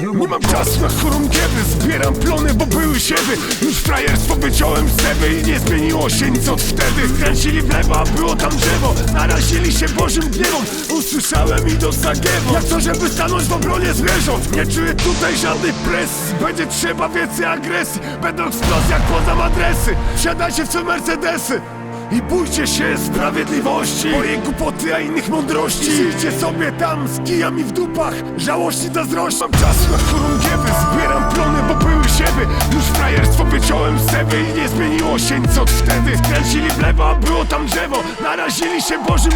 Nie mam czasu na chorągiewy Zbieram plony, bo były siewy Już frajerstwo wyciąłem z zęby I nie zmieniło się nic od wtedy. Kręcili w lewo, a było tam drzewo. Narazili się Bożym gniewom Usłyszałem i do zagiewu Jak to, żeby stanąć w obronie zwierząt Nie czuję tutaj żadnej presji. Będzie trzeba więcej agresji Będą eksplozje jak podam adresy. Wsiadajcie w swe Mercedesy i bójcie się sprawiedliwości. Mojej głupoty, a innych mądrości. Idźcie sobie tam z kijami w dupach. Żałości zazdrość Mam czas na chorągiewy Zbieram plony, bo były siewy. Już frajerstwo wyciąłem z zęby I nie zmieniło się nic od wtedy. Skręcili w lewo, a było tam drzewo. Narazili się Bożym